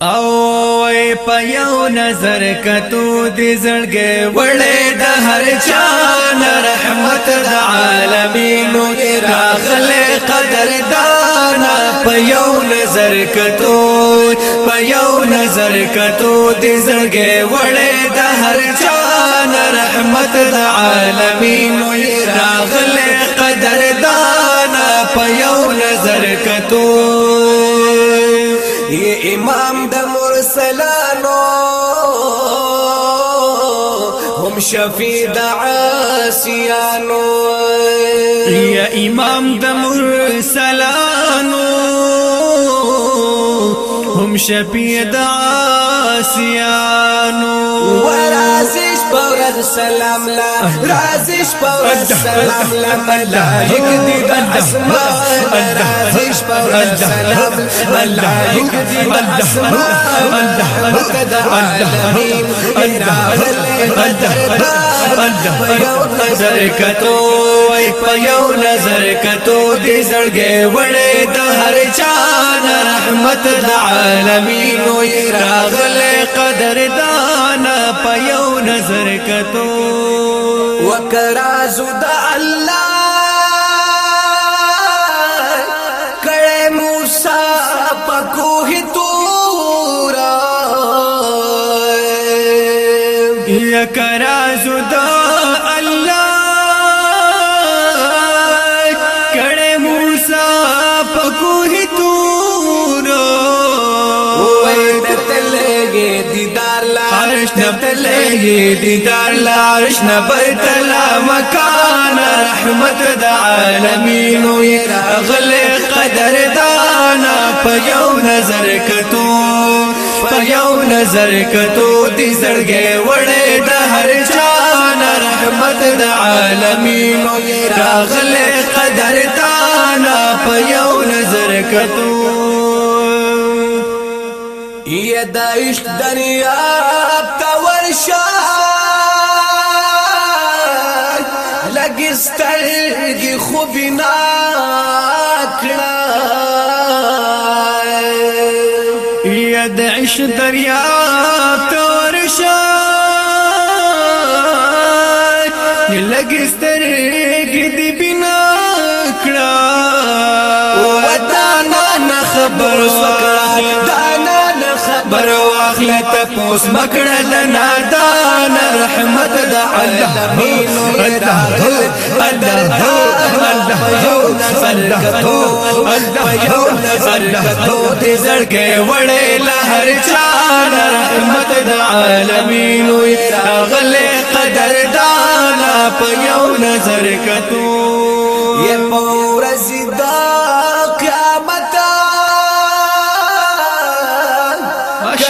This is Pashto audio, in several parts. او وای په یو نظر کتو دې زړګې وړې د هر چا رحمت د عالمینو راغله قدردان په یو نظر کتو په یو نظر کتو دې زړګې وړې د هر چا رحمت د عالمینو یہ امام د مرسلانو هم شفیع د عاسیانو یا امام د مرسلانو هم شفیع د عاسیانو ور سلام لا رازش پر سلام لا ملائک دی د اسمان رازش پر سلام ملائک دی د اسمان مقد عالمین یو نظر کتو ای په یو نظر کتو دی زړګې وړې د هر چا رحمت د عالمین وی راغله قدر دا په یو نظر کتو وکرا زود الله کړه موسی په کوه تورا یا کرا زود نبتلي دیدار لارش نبتلا مکان رحمت د عالمین وی راغل قدر دانا په یو نظر کتو په یو نظر کتو دې زړګې وړې د هر چان رحمت د عالمین وی راغل قدر دانا په یو نظر کتو یا دایش دنیا تور شاه لګسترګي خوبنا کړه یا دایش دریا تور شاه لګسترګي دی بنا کړه وطن نه خبر خبر واخل تپوس مکړه د نادان رحمت د الله الله الله الله برکتو الله برکتو دې زړګې وړې لهر چان رحمت د عالمین اغله قدر دانا په یو نظر کتو یې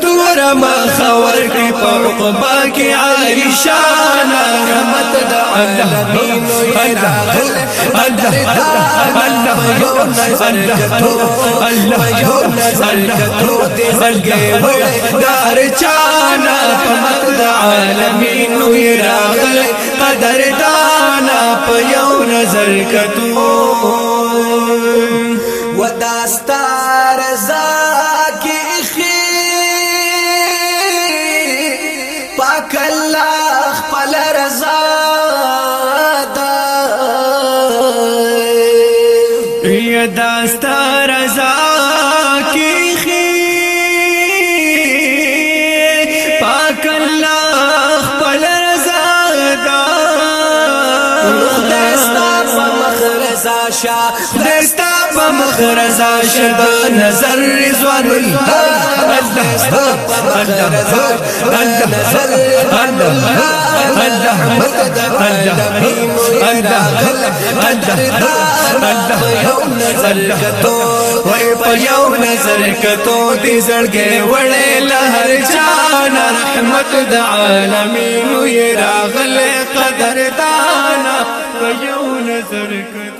تور ما خور کړ په عقبا کې عائشہ رحمت د الله الله الله الله یو الله یو الله دې څنګه دار چانا په مت د عالمین وې راغل قدر دانا په یو نظر کتو وداستا داستا رضا کی خی پاک الله خپل رضا دا داستا پمخ رضا شا داستا پمخ رضا شد نظر رضوان الله الله الله الله الله زحمت د قدمي مولا قدر یو نظر کتو وای په یو نظر کتو دې زړګې وړې لهر جان رحمت د عالمین یې راغله قدر دانا په یو نظر کتو